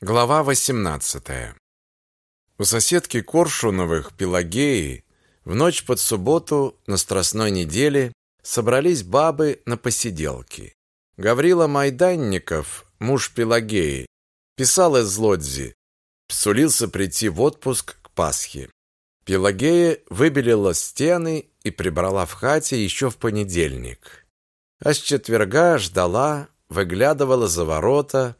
Глава 18. У соседки Коршуновых, Пелагеи, в ночь под субботу на Страстной неделе собрались бабы на посиделки. Гаврила Майданников, муж Пелагеи, писал из Лодзи, сулился прийти в отпуск к Пасхе. Пелагея выбелила стены и прибрала в хате еще в понедельник. А с четверга ждала, выглядывала за ворота,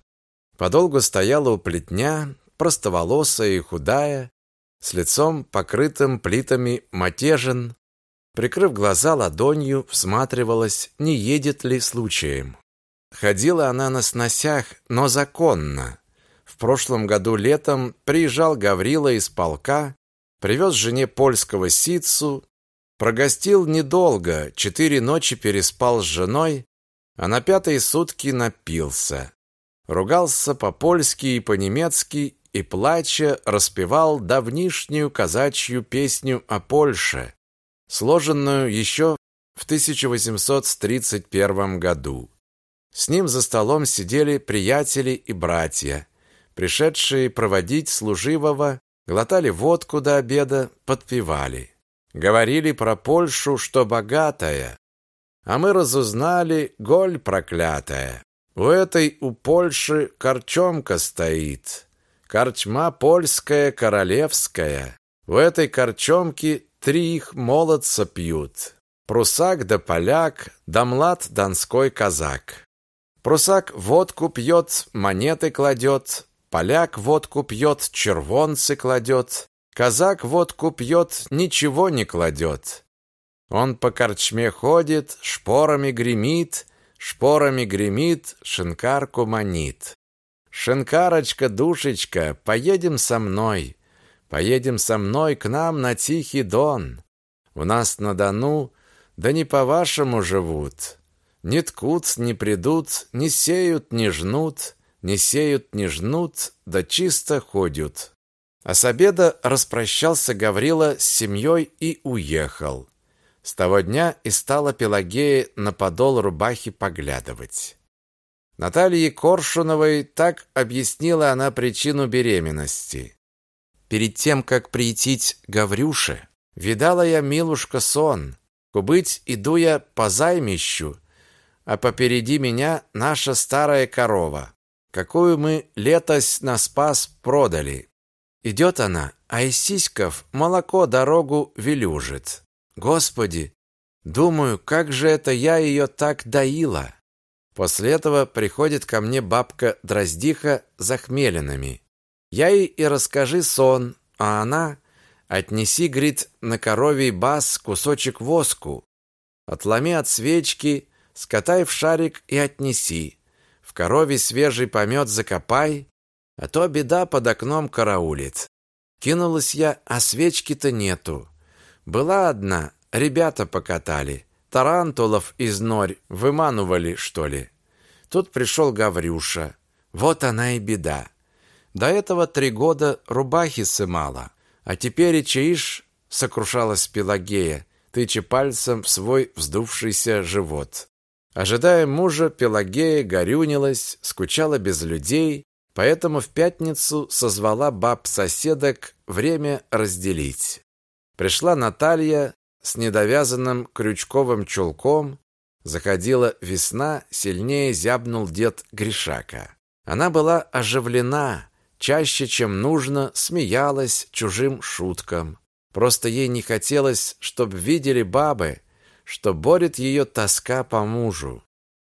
Подолгу стояла у плетня, простоволосая и худая, с лицом покрытым плитами матежен, прикрыв глаза ладонью, всматривалась, не едет ли случаем. Ходила она на сносях, но законно. В прошлом году летом приезжал Гаврила из полка, привез жене польского ситцу, прогостил недолго, четыре ночи переспал с женой, а на пятые сутки напился ругался по-польски и по-немецки и, плача, распевал давнишнюю казачью песню о Польше, сложенную еще в 1831 году. С ним за столом сидели приятели и братья, пришедшие проводить служивого, глотали водку до обеда, подпевали. Говорили про Польшу, что богатая, а мы разузнали, голь проклятая. У этой у Польши корчомка стоит. Корчма польская, королевская. В этой корчомке три их молодца пьют. Прусак да поляк, да млад донской казак. Прусак водку пьет, монеты кладет, поляк водку пьет, червонцы кладет, казак водку пьет, ничего не кладет. Он по корчме ходит, шпорами гремит, Шпорами гремит, шинкарку манит. Шинкарочка, душечка, поедем со мной. Поедем со мной к нам на Тихий Дон. У нас на Дону, да не по-вашему живут. Не ткут, не придут, не сеют, не жнут, не сеют, не жнут, да чисто ходят. А с обеда распрощался Гаврила с семьей и уехал. С того дня и стала Пелагея на подол рубахи поглядывать. Наталье Коршуновой так объяснила она причину беременности. Перед тем, как приютить Гаврюше, видала я, милушка, сон. Кубыть иду я по займищу, а попереди меня наша старая корова, какую мы летось на спас продали. Идет она, а из сиськов молоко дорогу велюжит. Господи, думаю, как же это я ее так доила? После этого приходит ко мне бабка Дроздиха за хмелинами. Я ей и расскажи сон, а она отнеси, говорит, на коровий бас кусочек воску, отломи от свечки, скатай в шарик и отнеси. В корове свежий помет закопай, а то беда под окном караулит. Кинулась я, а свечки-то нету. Была одна, ребята покатали. Тарантулов из нор выманывали, что ли. Тут пришел Гаврюша. Вот она и беда. До этого три года рубахи сымала. А теперь и чаишь, сокрушалась Пелагея, тыча пальцем в свой вздувшийся живот. Ожидая мужа, Пелагея горюнилась, скучала без людей, поэтому в пятницу созвала баб-соседок время разделить. Пришла Наталья с недовязанным крючковым чулком. Заходила весна, сильнее зябнул дед Гришака. Она была оживлена, чаще, чем нужно, смеялась чужим шуткам. Просто ей не хотелось, чтобы видели бабы, что борет ее тоска по мужу.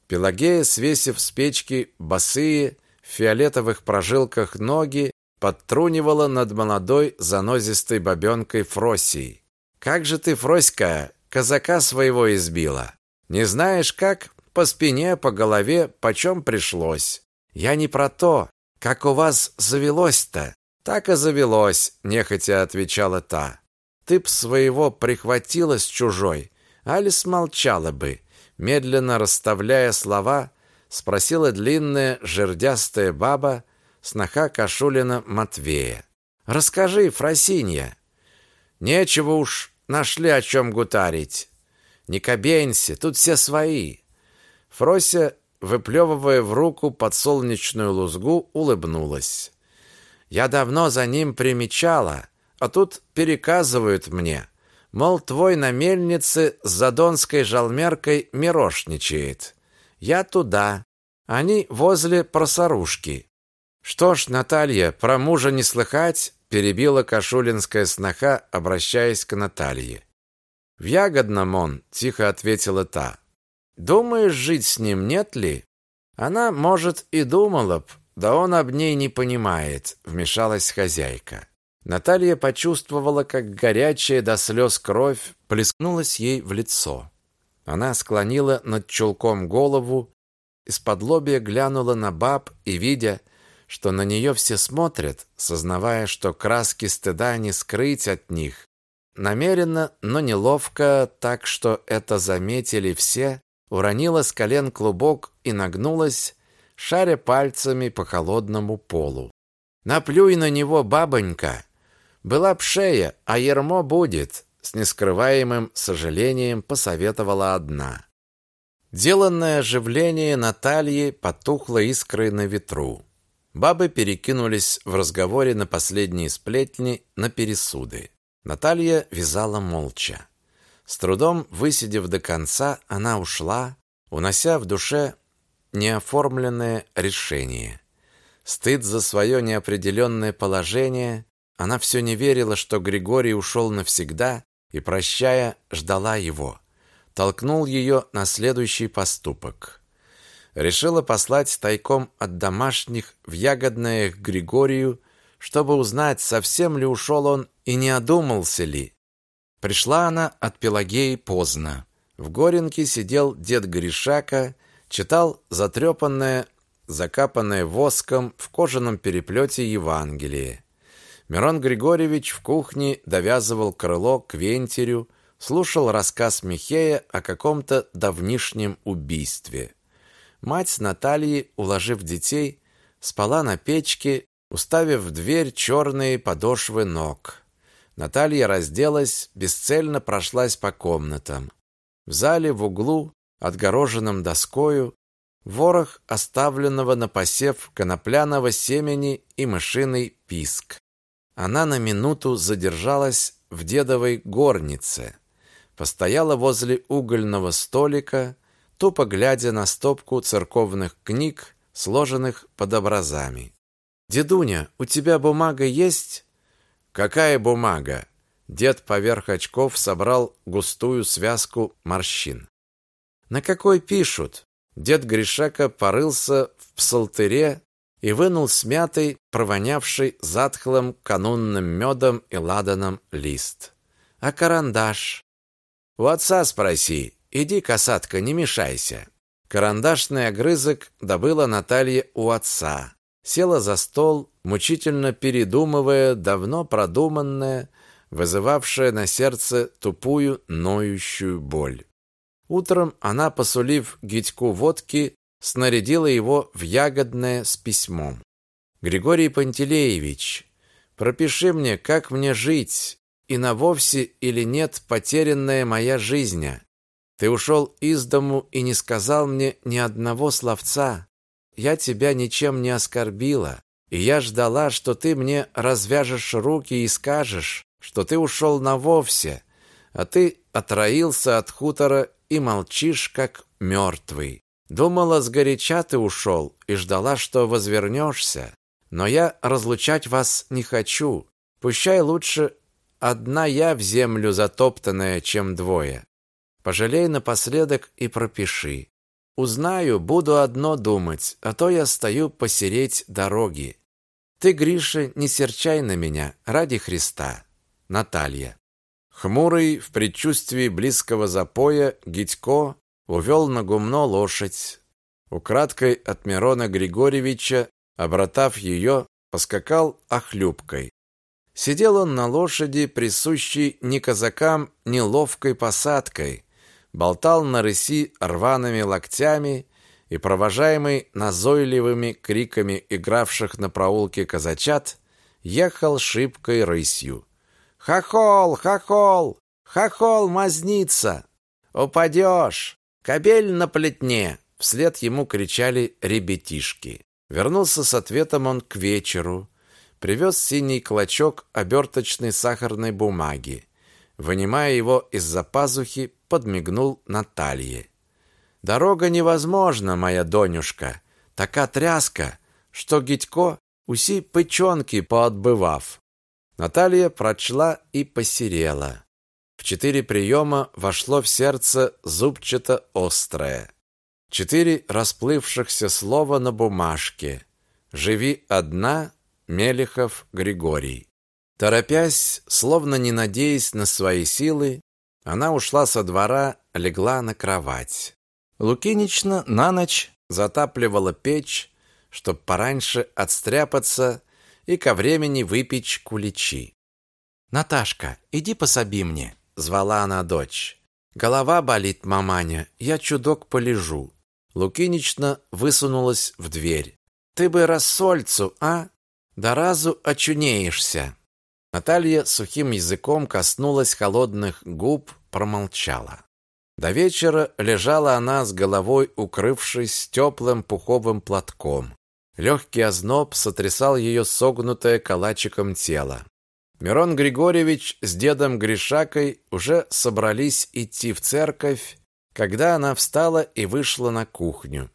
Пелагея, свесив с печки босые, в фиолетовых прожилках ноги, подтрунивала над молодой занозистой бабенкой Фросией. «Как же ты, Фроська, казака своего избила? Не знаешь как? По спине, по голове, почем пришлось. Я не про то, как у вас завелось-то. Так и завелось, нехотя отвечала та. Ты б своего прихватила с чужой, али смолчала бы. Медленно расставляя слова, спросила длинная жердястая баба, сноха Кашулина Матвея. «Расскажи, Фросинья». «Нечего уж, нашли о чем гутарить. Не кабенься, тут все свои». Фрося выплевывая в руку подсолнечную лузгу, улыбнулась. «Я давно за ним примечала, а тут переказывают мне, мол, твой на мельнице с задонской жалмеркой мирошничает. Я туда, они возле просорушки. Что ж, Наталья, про мужа не слыхать, перебила Кашулинская сноха, обращаясь к Наталье. В Ягодном он, тихо ответила та. Думаешь, жить с ним нет ли? Она, может, и думала б, да он об ней не понимает, вмешалась хозяйка. Наталья почувствовала, как горячая до слез кровь плескнулась ей в лицо. Она склонила над чулком голову, из-под лобья глянула на баб и, видя, что на нее все смотрят, сознавая, что краски стыда не скрыть от них, намеренно, но неловко, так что это заметили все, уронила с колен клубок и нагнулась, шаря пальцами по холодному полу. «Наплюй на него, бабонька! Была б шея, а ермо будет!» С нескрываемым сожалением посоветовала одна. Деланное оживление Натальи потухло искрой на ветру. Бабы перекинулись в разговоре на последние сплетни, на пересуды. Наталья вязала молча. С трудом высидев до конца, она ушла, унося в душе неоформленное решение. Стыд за свое неопределенное положение, она все не верила, что Григорий ушел навсегда и, прощая, ждала его. Толкнул ее на следующий поступок. Решила послать тайком от домашних в ягодное к Григорию, чтобы узнать, совсем ли ушел он и не одумался ли. Пришла она от Пелагеи поздно. В Горенке сидел дед Гришака, читал затрепанное, закапанное воском в кожаном переплете Евангелие. Мирон Григорьевич в кухне довязывал крыло к вентерю, слушал рассказ Михея о каком-то давнишнем убийстве. Мать с Натальей, уложив детей, спала на печке, уставив в дверь черные подошвы ног. Наталья разделась, бесцельно прошлась по комнатам. В зале в углу, отгороженном доскою, ворох оставленного на посев конопляного семени и мышиный писк. Она на минуту задержалась в дедовой горнице, постояла возле угольного столика, тупо глядя на стопку церковных книг, сложенных под образами. «Дедуня, у тебя бумага есть?» Какая бумага? Дед поверх очков собрал густую связку морщин. На какой пишут? Дед Гришака порылся в псалтыре и вынул смятый, провонявший затхлым канунным медом и ладаном лист. А карандаш? У отца спроси. Иди, касатка, не мешайся. Карандашный огрызок добыла Наталья у отца села за стол, мучительно передумывая давно продуманное, вызывавшее на сердце тупую, ноющую боль. Утром она, посулив Гитьку водки, снарядила его в ягодное с письмом. «Григорий Пантелеевич, пропиши мне, как мне жить, и на вовсе или нет потерянная моя жизнь. Ты ушел из дому и не сказал мне ни одного словца я тебя ничем не оскорбила, и я ждала, что ты мне развяжешь руки и скажешь, что ты ушел на вовсе, а ты отроился от хутора и молчишь, как мертвый. Думала, сгоряча ты ушел и ждала, что возвернешься. Но я разлучать вас не хочу. Пущай лучше одна я в землю затоптанная, чем двое. Пожалей напоследок и пропиши. Узнаю, буду одно думать, а то я стою посереть дороги. Ты, Гриша, не серчай на меня, ради Христа. Наталья. Хмурый, в предчувствии близкого запоя, Гитько увел на гумно лошадь. Украдкой от Мирона Григорьевича, обратав ее, поскакал охлюбкой. Сидел он на лошади, присущей ни казакам, ни ловкой посадкой, болтал на рыси рваными локтями и, провожаемый назойливыми криками игравших на проулке казачат, ехал шибкой рысью. «Хохол! Хохол! Хохол, мазница! Упадешь! Кобель на плетне! Вслед ему кричали ребятишки. Вернулся с ответом он к вечеру. Привез синий клочок оберточной сахарной бумаги. Вынимая его из-за пазухи, подмигнул Наталье. «Дорога невозможна, моя Донюшка. Така тряска, что Гитько уси печенки поотбывав». Наталья прочла и посерела. В четыре приема вошло в сердце зубчато-острое. Четыре расплывшихся слова на бумажке. «Живи одна, Мелехов Григорий». Торопясь, словно не надеясь на свои силы, она ушла со двора, легла на кровать. Лукинична на ночь затапливала печь, чтоб пораньше отстряпаться и ко времени выпечь куличи. «Наташка, иди пособи мне», — звала она дочь. «Голова болит, маманя, я чудок полежу». Лукинична высунулась в дверь. «Ты бы рассольцу, а? Да разу очунеешься». Наталья сухим языком коснулась холодных губ, промолчала. До вечера лежала она с головой укрывшись теплым пуховым платком. Легкий озноб сотрясал ее согнутое калачиком тело. Мирон Григорьевич с дедом Гришакой уже собрались идти в церковь, когда она встала и вышла на кухню.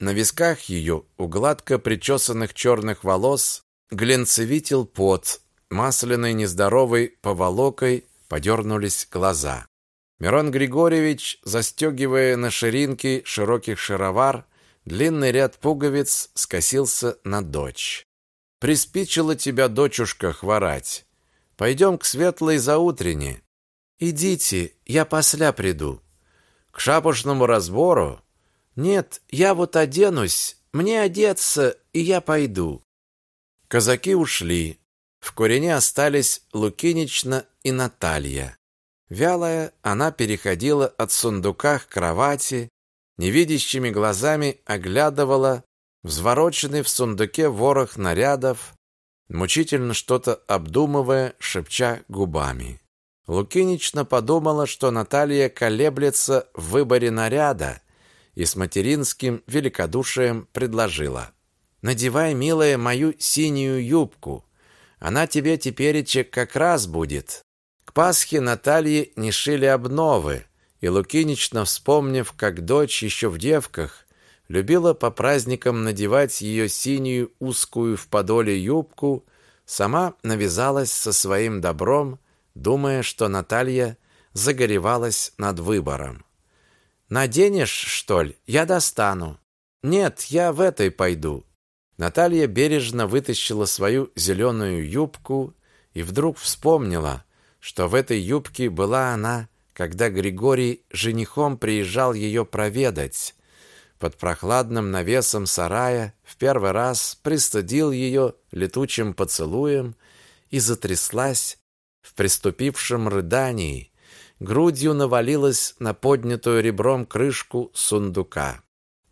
На висках ее, у гладко причесанных черных волос, глянцевитил пот, масляной нездоровой поволокой подернулись глаза. Мирон Григорьевич, застегивая на ширинке широких шаровар, длинный ряд пуговиц скосился на дочь. «Приспичило тебя, дочушка, хворать. Пойдем к светлой заутрене. Идите, я посля приду. К шапошному разбору? Нет, я вот оденусь, мне одеться, и я пойду». Казаки ушли. В Курине остались Лукинична и Наталья. Вялая, она переходила от сундука к кровати, невидящими глазами оглядывала взвороченный в сундуке ворох нарядов, мучительно что-то обдумывая, шепча губами. Лукинична подумала, что Наталья колеблется в выборе наряда и с материнским великодушием предложила. «Надевай, милая, мою синюю юбку. Она тебе тепереча как раз будет. К Пасхе Наталье не шили обновы, и Лукинична, вспомнив, как дочь еще в девках любила по праздникам надевать ее синюю узкую в подоле юбку, сама навязалась со своим добром, думая, что Наталья загоревалась над выбором. «Наденешь, что ли? Я достану». «Нет, я в этой пойду. Наталья бережно вытащила свою зеленую юбку и вдруг вспомнила, что в этой юбке была она, когда Григорий женихом приезжал ее проведать. Под прохладным навесом сарая в первый раз пристыдил ее летучим поцелуем и затряслась в приступившем рыдании, грудью навалилась на поднятую ребром крышку сундука.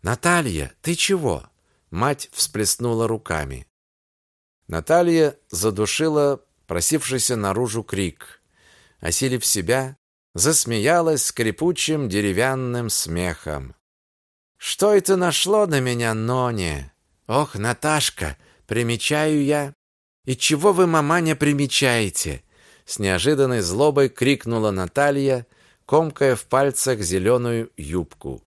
«Наталья, ты чего?» Мать всплеснула руками. Наталья задушила просившийся наружу крик. Осилив себя, засмеялась скрипучим деревянным смехом. «Что это нашло на меня, Ноне? Ох, Наташка, примечаю я!» «И чего вы, маманя, примечаете?» С неожиданной злобой крикнула Наталья, комкая в пальцах зеленую юбку.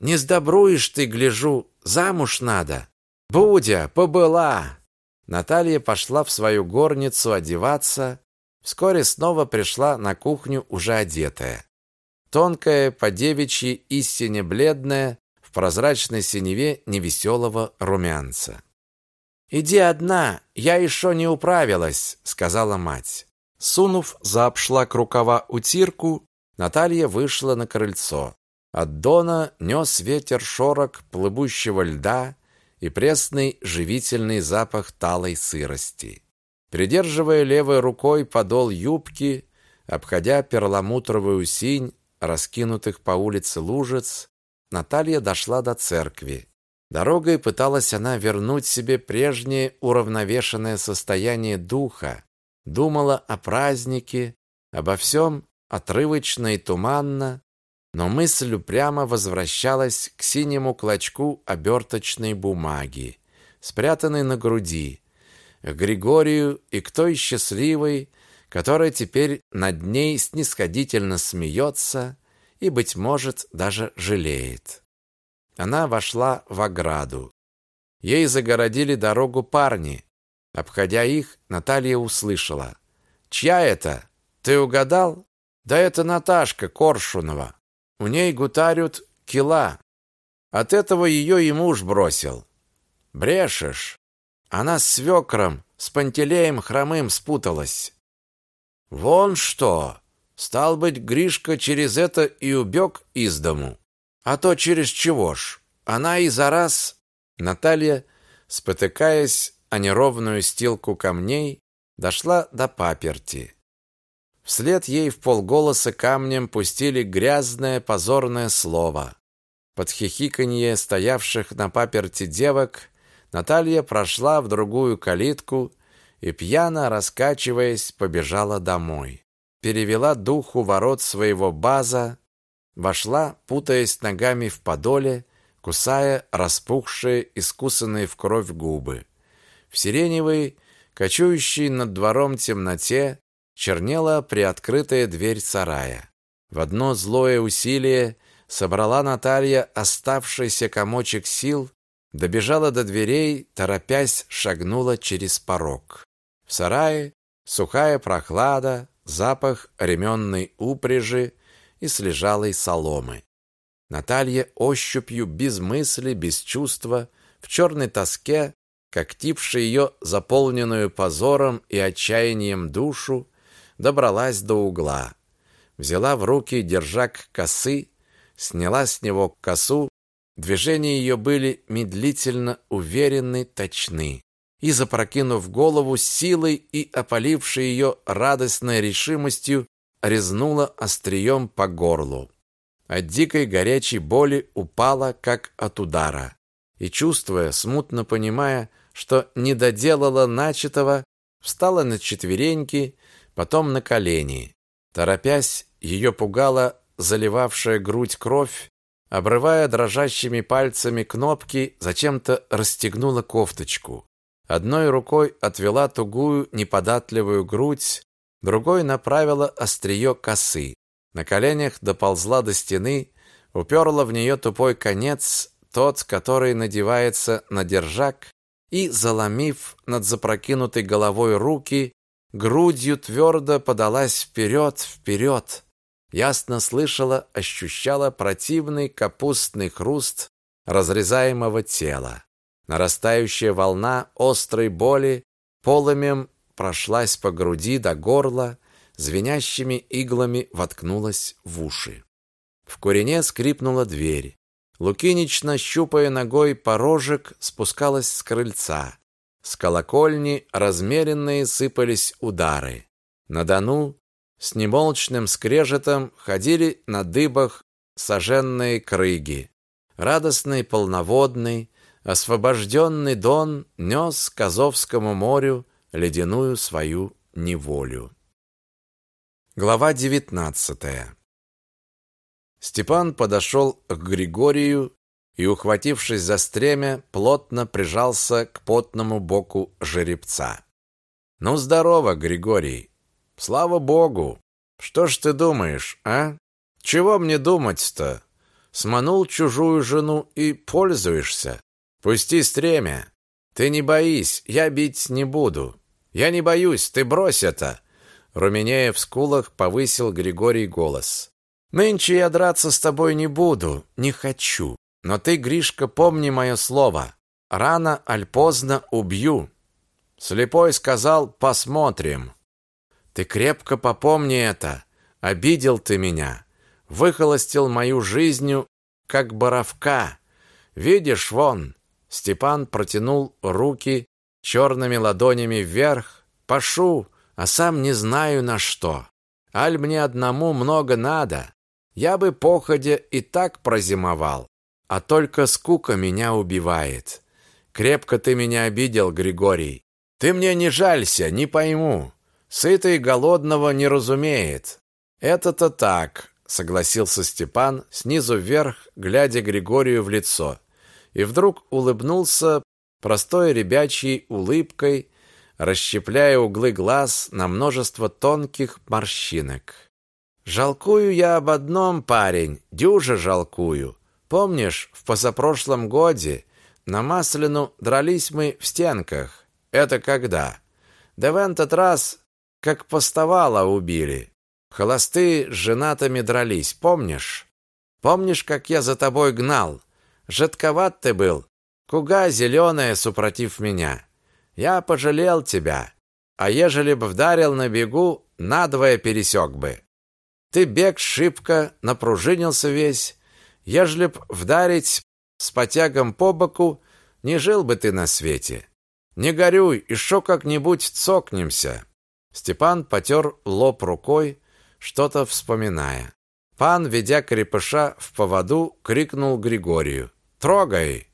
«Не сдобруешь ты, гляжу, Замуж надо. Будя, побыла. Наталья пошла в свою горницу одеваться, вскоре снова пришла на кухню уже одетая. Тонкая, по девичьи истине бледная, в прозрачной синеве невеселого румянца. «Иди одна, я еще не управилась», — сказала мать. Сунув за обшлак рукава утирку, Наталья вышла на крыльцо. От дона нес ветер шорок плывущего льда и пресный живительный запах талой сырости. Придерживая левой рукой подол юбки, обходя перламутровую синь раскинутых по улице лужиц, Наталья дошла до церкви. Дорогой пыталась она вернуть себе прежнее уравновешенное состояние духа, думала о празднике, обо всем отрывочно и туманно, но мысль упрямо возвращалась к синему клочку оберточной бумаги, спрятанной на груди, к Григорию и к той счастливой, которая теперь над ней снисходительно смеется и, быть может, даже жалеет. Она вошла в ограду. Ей загородили дорогу парни. Обходя их, Наталья услышала. «Чья это? Ты угадал? Да это Наташка Коршунова. У ней гутарют кила. От этого ее и муж бросил. Брешешь. Она с свекром, с Пантелеем хромым спуталась. Вон что! Стал быть, Гришка через это и убег из дому. А то через чего ж? Она и за раз... Наталья, спотыкаясь о неровную стилку камней, дошла до паперти. Вслед ей в полголоса камнем пустили грязное позорное слово. Под хихиканье стоявших на паперти девок Наталья прошла в другую калитку и, пьяно раскачиваясь, побежала домой. Перевела дух у ворот своего база, вошла, путаясь ногами в подоле, кусая распухшие, искусанные в кровь губы. В сиреневой, кочующей над двором темноте, чернела приоткрытая дверь сарая. В одно злое усилие собрала Наталья оставшийся комочек сил Добежала до дверей, торопясь, шагнула через порог. В сарае сухая прохлада, запах ременной упряжи и слежалой соломы. Наталья ощупью, без мысли, без чувства, в черной тоске, когтившей ее заполненную позором и отчаянием душу, добралась до угла. Взяла в руки держак косы, сняла с него косу Движения ее были медлительно уверенны, точны. И, запрокинув голову, силой и опалившей ее радостной решимостью, резнула острием по горлу. От дикой горячей боли упала, как от удара. И, чувствуя, смутно понимая, что не доделала начатого, встала на четвереньки, потом на колени. Торопясь, ее пугала заливавшая грудь кровь, Обрывая дрожащими пальцами кнопки, зачем-то расстегнула кофточку. Одной рукой отвела тугую, неподатливую грудь, другой направила острие косы. На коленях доползла до стены, уперла в нее тупой конец, тот, который надевается на держак, и, заломив над запрокинутой головой руки, грудью твердо подалась вперед, вперед, ясно слышала, ощущала противный капустный хруст разрезаемого тела. Нарастающая волна острой боли полымем прошлась по груди до горла, звенящими иглами воткнулась в уши. В курине скрипнула дверь. Лукинична, щупая ногой порожек, спускалась с крыльца. С колокольни размеренные сыпались удары. На Дону с немолчным скрежетом ходили на дыбах соженные крыги. Радостный полноводный, освобожденный Дон нес к Азовскому морю ледяную свою неволю. Глава девятнадцатая. Степан подошел к Григорию и, ухватившись за стремя, плотно прижался к потному боку жеребца. «Ну, здорово, Григорий! Слава богу. Что ж ты думаешь, а? Чего мне думать-то? Сманул чужую жену и пользуешься. Пусти стремя. Ты не боись, я бить не буду. Я не боюсь, ты брось это. Руменея в скулах повысил Григорий голос. Нынче я драться с тобой не буду, не хочу. Но ты, Гришка, помни мое слово. Рано аль поздно убью. Слепой сказал: "Посмотрим". Ты крепко попомни это. Обидел ты меня, выхолостил мою жизнью, как боровка. Видишь, вон. Степан протянул руки черными ладонями вверх. Пошу, а сам не знаю на что. Аль мне одному много надо. Я бы походя и так прозимовал, а только скука меня убивает. Крепко ты меня обидел, Григорий. Ты мне не жалься, не пойму. Сытый голодного не разумеет. Это-то так, согласился Степан, снизу вверх, глядя Григорию в лицо. И вдруг улыбнулся простой ребячьей улыбкой, расщепляя углы глаз на множество тонких морщинок. Жалкую я об одном, парень, дюже жалкую. Помнишь, в позапрошлом годе на Масляну дрались мы в стенках? Это когда? Да в этот раз, как поставала убили. Холостые с женатыми дрались, помнишь? Помнишь, как я за тобой гнал? Жидковат ты был, куга зеленая супротив меня. Я пожалел тебя, а ежели б вдарил на бегу, надвое пересек бы. Ты бег шибко, напружинился весь. Ежели б вдарить с потягом по боку, не жил бы ты на свете. Не горюй, еще как-нибудь цокнемся. Степан потер лоб рукой, что-то вспоминая. Пан, ведя крепыша в поводу, крикнул Григорию: "Трогай!"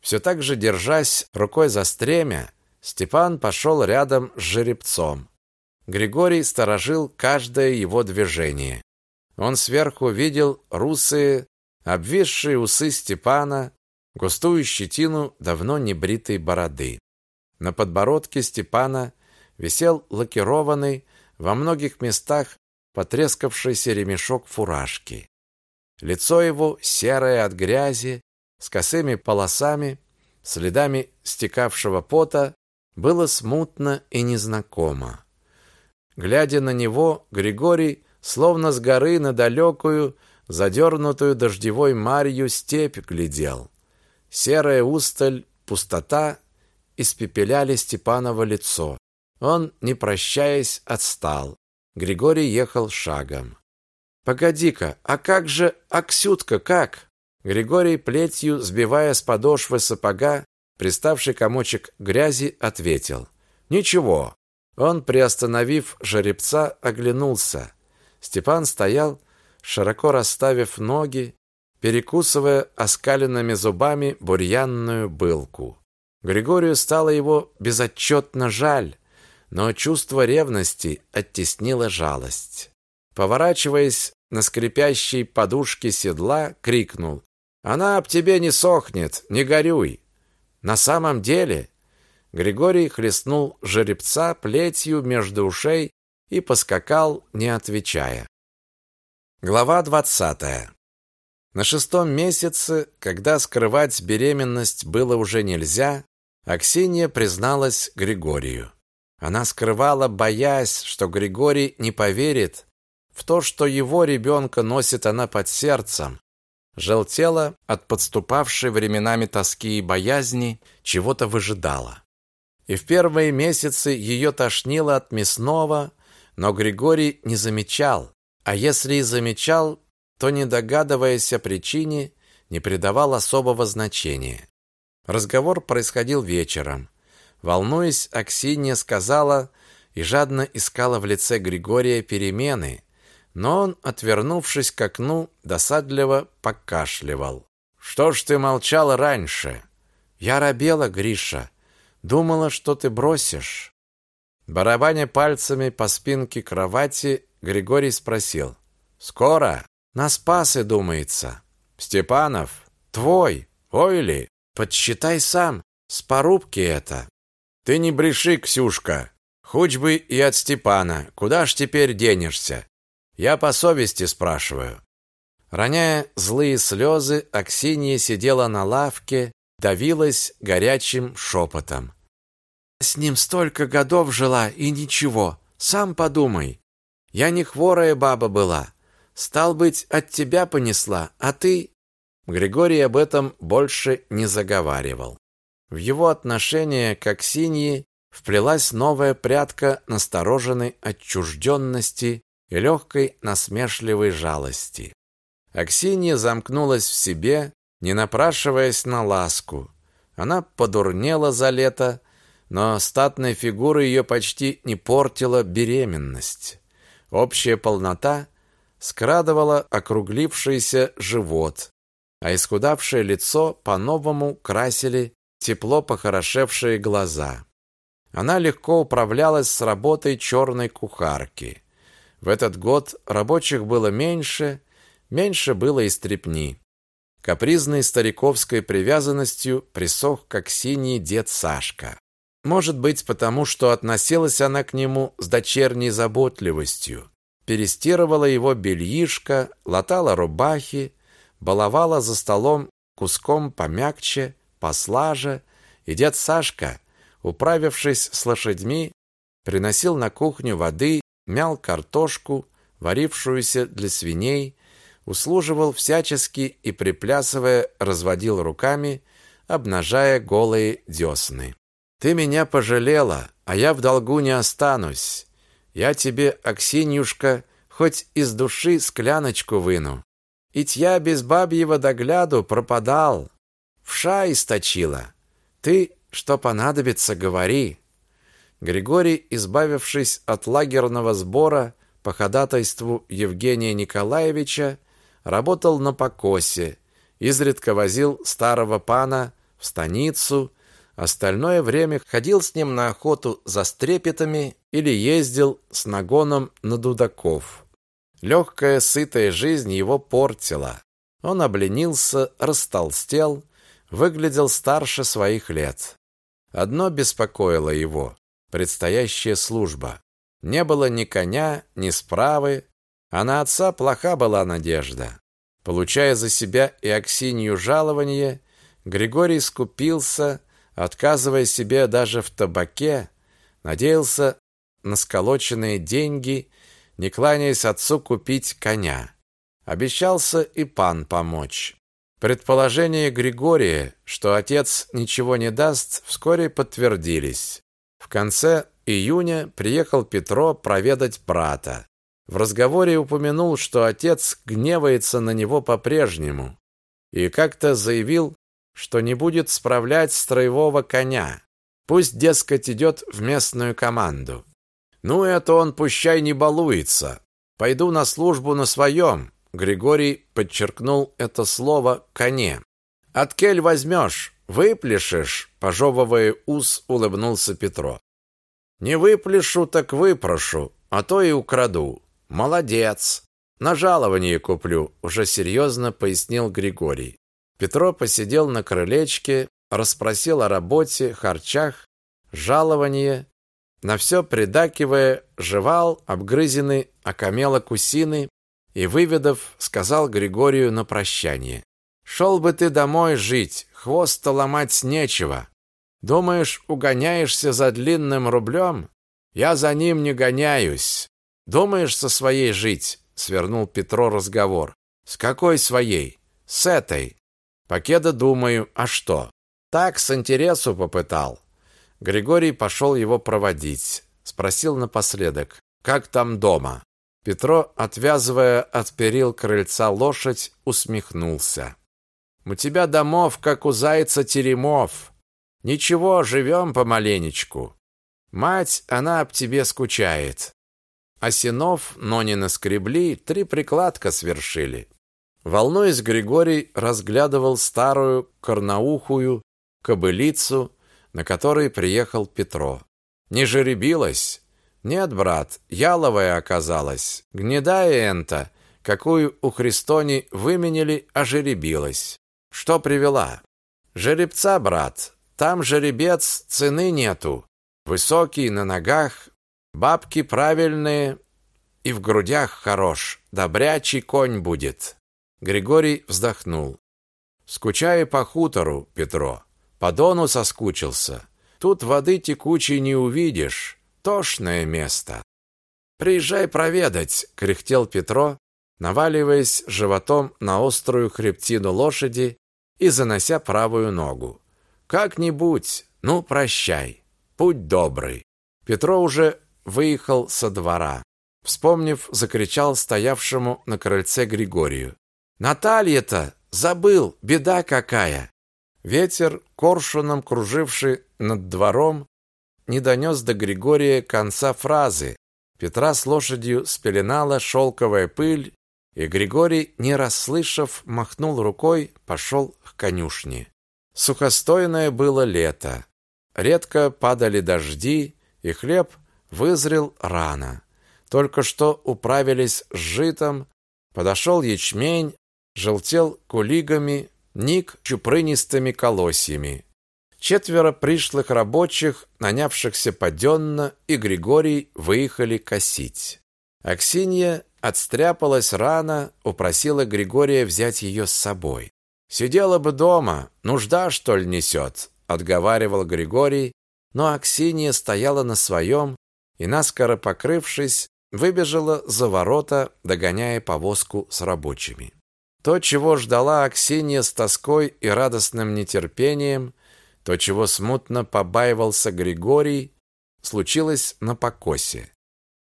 Все так же держась рукой за стремя, Степан пошел рядом с жеребцом. Григорий сторожил каждое его движение. Он сверху видел русые, обвисшие усы Степана, густую щетину давно небритой бороды. На подбородке Степана висел лакированный, во многих местах потрескавшийся ремешок фуражки. Лицо его, серое от грязи, с косыми полосами, следами стекавшего пота, было смутно и незнакомо. Глядя на него, Григорий словно с горы на далекую, задернутую дождевой марью степь глядел. Серая усталь, пустота испепеляли Степаново лицо. Он, не прощаясь, отстал. Григорий ехал шагом. «Погоди-ка, а как же Аксютка, как?» Григорий, плетью сбивая с подошвы сапога, приставший комочек грязи, ответил. «Ничего, он, приостановив жеребца, оглянулся. Степан стоял, широко расставив ноги, перекусывая оскаленными зубами бурьянную былку. Григорию стало его безотчетно жаль, но чувство ревности оттеснило жалость. Поворачиваясь на скрипящей подушке седла, крикнул: "Она об тебе не сохнет, не горюй". На самом деле Григорий хлестнул жеребца плетью между ушей и поскакал, не отвечая. Глава двадцатая. На шестом месяце, когда скрывать беременность было уже нельзя, Аксинья призналась Григорию. Она скрывала, боясь, что Григорий не поверит в то, что его ребенка носит она под сердцем. Желтела от подступавшей временами тоски и боязни, чего-то выжидала. И в первые месяцы ее тошнило от мясного, но Григорий не замечал, а если и замечал, то не догадываясь о причине, не придавал особого значения. Разговор происходил вечером. Волнуясь, Аксинья сказала и жадно искала в лице Григория перемены, но он, отвернувшись к окну, досадливо покашливал. «Что ж ты молчал раньше?» «Я робела, Гриша. Думала, что ты бросишь. Барабаня пальцами по спинке кровати, Григорий спросил: "Скоро? На Спасы, думается. Степанов, твой, ой ли? Подсчитай сам, с порубки это. Ты не бреши, Ксюшка. Хоть бы и от Степана. Куда ж теперь денешься? Я по совести спрашиваю. Роняя злые слезы, Аксинья сидела на лавке, давилась горячим шепотом. С ним столько годов жила и ничего. Сам подумай. Я не хворая баба была. Стал быть, от тебя понесла, а ты Григорий об этом больше не заговаривал. В его отношение к Аксиньи вплелась новая прядка настороженной отчужденности и легкой насмешливой жалости. Аксинья замкнулась в себе, не напрашиваясь на ласку. Она подурнела за лето, но статной фигуры ее почти не портила беременность. Общая полнота скрадывала округлившийся живот, а исхудавшее лицо по-новому красили тепло похорошевшие глаза. Она легко управлялась с работой черной кухарки. В этот год рабочих было меньше, меньше было и стрепни. Капризной стариковской привязанностью присох как синий дед Сашка. Может быть, потому что относилась она к нему с дочерней заботливостью. Перестирывала его бельишко, латала рубахи, баловала за столом куском помягче, послаже, и дед Сашка, управившись с лошадьми, приносил на кухню воды, мял картошку, варившуюся для свиней, услуживал всячески и, приплясывая, разводил руками, обнажая голые десны. «Ты меня пожалела, а я в долгу не останусь. Я тебе, Аксиньюшка, хоть из души скляночку выну. Ить я без бабьего догляду пропадал, вша источила. Ты, что понадобится, говори». Григорий, избавившись от лагерного сбора по ходатайству Евгения Николаевича, работал на покосе, изредка возил старого пана в станицу, остальное время ходил с ним на охоту за стрепетами или ездил с нагоном на дудаков. Легкая, сытая жизнь его портила. Он обленился, растолстел, выглядел старше своих лет. Одно беспокоило его – предстоящая служба. Не было ни коня, ни справы, а на отца плоха была надежда. Получая за себя и Аксинью жалование, Григорий скупился, отказывая себе даже в табаке, надеялся на сколоченные деньги, не кланяясь отцу купить коня. Обещался и пан помочь. Предположения Григория, что отец ничего не даст, вскоре подтвердились. В конце июня приехал Петро проведать брата. В разговоре упомянул, что отец гневается на него по-прежнему и как-то заявил, что не будет справлять строевого коня. Пусть, дескать, идет в местную команду. Ну, это он пущай не балуется. Пойду на службу на своем. Григорий подчеркнул это слово «коне». «От кель возьмешь, выплешешь», пожевывая ус, улыбнулся Петро. «Не выплешу, так выпрошу, а то и украду. Молодец. На жалование куплю, уже серьезно пояснил Григорий. Петро посидел на крылечке, расспросил о работе, харчах, жалование, на все придакивая, жевал обгрызенный окамело кусины и, выведав, сказал Григорию на прощание. «Шел бы ты домой жить, хвост-то ломать нечего. Думаешь, угоняешься за длинным рублем? Я за ним не гоняюсь. Думаешь со своей жить? Свернул Петро разговор. С какой своей? С этой. Покеда думаю, а что? Так с интересу попытал. Григорий пошел его проводить. Спросил напоследок, как там дома? Петро, отвязывая от перил крыльца лошадь, усмехнулся. У тебя домов, как у зайца теремов. Ничего, живем помаленечку. Мать, она об тебе скучает. Осинов, но не наскребли, три прикладка свершили. Волнуясь, Григорий разглядывал старую корнаухую кобылицу, на которой приехал Петро. Не жеребилась? Нет, брат, яловая оказалась. Гнедая энта, какую у Христони выменили, ожеребилась. Что привела? Жеребца, брат. Там жеребец, цены нету. Высокий, на ногах, Бабки правильные и в грудях хорош, добрячий конь будет. Григорий вздохнул. Скучаю по хутору, Петро. По дону соскучился. Тут воды текучей не увидишь. Тошное место. Приезжай проведать, кряхтел Петро, наваливаясь животом на острую хребтину лошади и занося правую ногу. Как-нибудь, ну, прощай. Путь добрый. Петро уже выехал со двора. Вспомнив, закричал стоявшему на крыльце Григорию. «Наталья-то! Забыл! Беда какая!» Ветер, коршуном круживший над двором, не донес до Григория конца фразы. Петра с лошадью спеленала шелковая пыль, и Григорий, не расслышав, махнул рукой, пошел к конюшне. Сухостойное было лето. Редко падали дожди, и хлеб вызрел рано. Только что управились с житом, подошел ячмень, желтел кулигами, ник чупрынистыми колосьями. Четверо пришлых рабочих, нанявшихся паденно, и Григорий выехали косить. Аксинья отстряпалась рано, упросила Григория взять ее с собой. «Сидела бы дома, нужда, что ли, несет?» — отговаривал Григорий, но Аксинья стояла на своем и, наскоро покрывшись, выбежала за ворота, догоняя повозку с рабочими. То, чего ждала Аксинья с тоской и радостным нетерпением, то, чего смутно побаивался Григорий, случилось на покосе.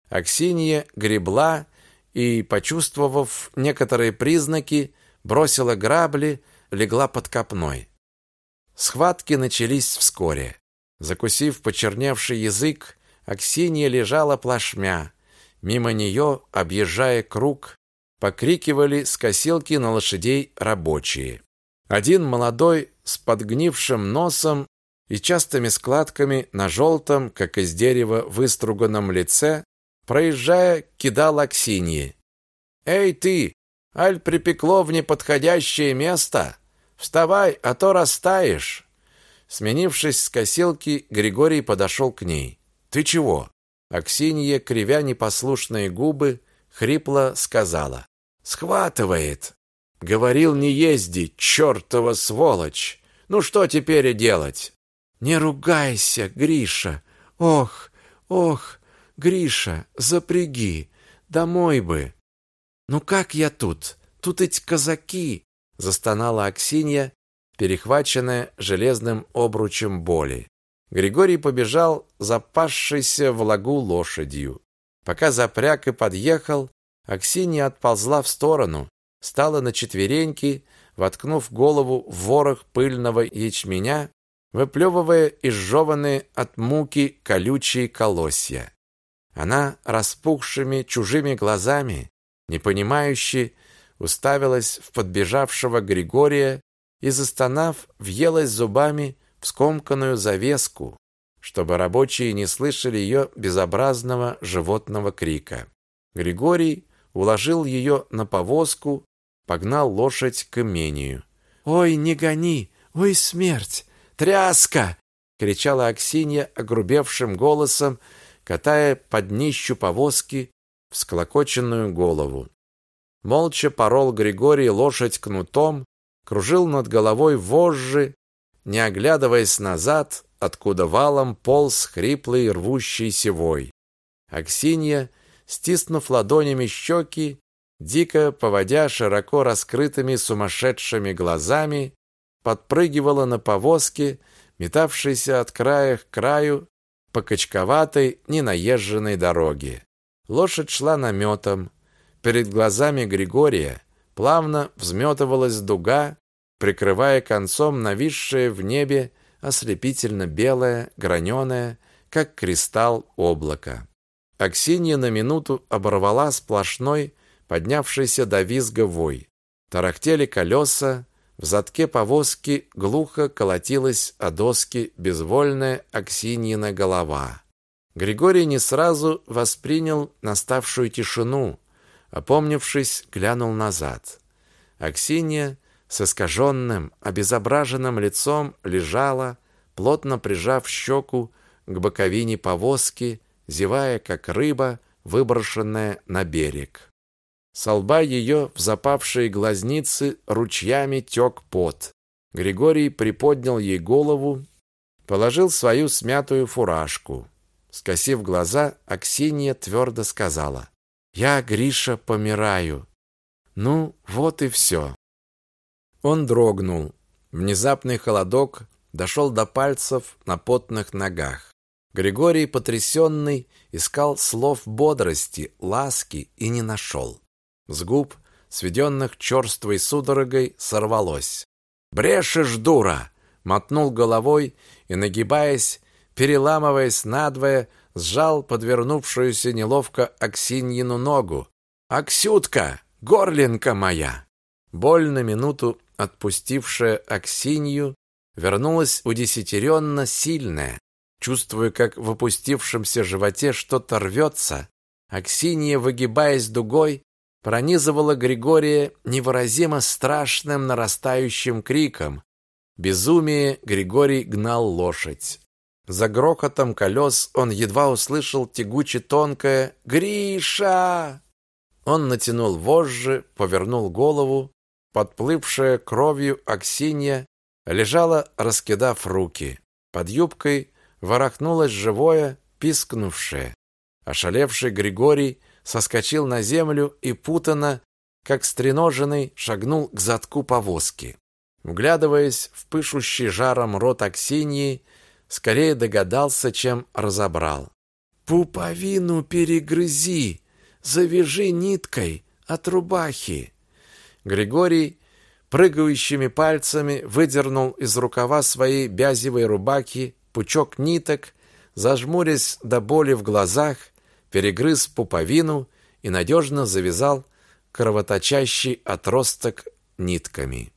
Аксинья гребла и, почувствовав некоторые признаки, бросила грабли, легла под копной. Схватки начались вскоре. Закусив почерневший язык, Аксинья лежала плашмя. Мимо нее, объезжая круг, покрикивали с косилки на лошадей рабочие. Один молодой с подгнившим носом и частыми складками на желтом, как из дерева, выструганном лице, проезжая, кидал Аксиньи. «Эй ты! Аль припекло в неподходящее место? Вставай, а то растаешь!» Сменившись с косилки, Григорий подошел к ней. «Ты чего?» Аксинья, кривя непослушные губы, хрипло сказала. Схватывает. Говорил не езди, чертова сволочь. Ну что теперь делать? Не ругайся, Гриша. Ох, ох, Гриша, запряги. Домой бы. Ну как я тут? Тут эти казаки, застонала Аксинья, перехваченная железным обручем боли. Григорий побежал запасшейся в лагу лошадью. Пока запряг и подъехал, Аксинья отползла в сторону, стала на четвереньки, воткнув голову в ворох пыльного ячменя, выплевывая изжеванные от муки колючие колосья. Она распухшими чужими глазами, непонимающе, уставилась в подбежавшего Григория и, застонав, въелась зубами в скомканную завеску, чтобы рабочие не слышали ее безобразного животного крика. Григорий уложил ее на повозку, погнал лошадь к имению. «Ой, не гони! Ой, смерть! Тряска!» — кричала Аксинья огрубевшим голосом, катая под днищу повозки всклокоченную голову. Молча порол Григорий лошадь кнутом, кружил над головой вожжи, не оглядываясь назад, откуда валом полз хриплый рвущийся вой. Аксинья стиснув ладонями щеки, дико поводя широко раскрытыми сумасшедшими глазами, подпрыгивала на повозке, метавшейся от края к краю по качковатой, ненаезженной дороге. Лошадь шла наметом. Перед глазами Григория плавно взметывалась дуга, прикрывая концом нависшее в небе ослепительно белое, граненое, как кристалл облако. Аксинья на минуту оборвала сплошной, поднявшийся до визга вой. Тарахтели колеса, в задке повозки глухо колотилась о доски безвольная Аксиньина голова. Григорий не сразу воспринял наставшую тишину, опомнившись, глянул назад. Аксинья с искаженным, обезображенным лицом лежала, плотно прижав щеку к боковине повозки, зевая, как рыба, выброшенная на берег. С лба ее в запавшие глазницы ручьями тек пот. Григорий приподнял ей голову, положил свою смятую фуражку. Скосив глаза, Аксинья твердо сказала, «Я, Гриша, помираю». Ну, вот и все. Он дрогнул. Внезапный холодок дошел до пальцев на потных ногах. Григорий, потрясенный, искал слов бодрости, ласки и не нашел. С губ, сведенных черствой судорогой, сорвалось. «Брешешь, дура!» мотнул головой и, нагибаясь, переламываясь надвое, сжал подвернувшуюся неловко Аксиньину ногу. «Аксютка! Горлинка моя!» Боль на минуту отпустившая Аксинью вернулась удесятеренно сильная, Чувствуя, как в опустившемся животе что-то рвется, Аксинья, выгибаясь дугой, пронизывала Григория невыразимо страшным нарастающим криком. Безумие Григорий гнал лошадь. За грохотом колес он едва услышал тягуче тонкое «Гриша!». Он натянул вожжи, повернул голову. Подплывшая кровью Аксинья лежала, раскидав руки. Под юбкой ворохнулось живое, пискнувшее. Ошалевший Григорий соскочил на землю и путано, как стреноженный, шагнул к задку повозки. Вглядываясь в пышущий жаром рот Аксиньи, скорее догадался, чем разобрал. «Пуповину перегрызи, завяжи ниткой от рубахи». Григорий прыгающими пальцами выдернул из рукава своей бязевой рубахи пучок ниток, зажмурясь до боли в глазах, перегрыз пуповину и надежно завязал кровоточащий отросток нитками.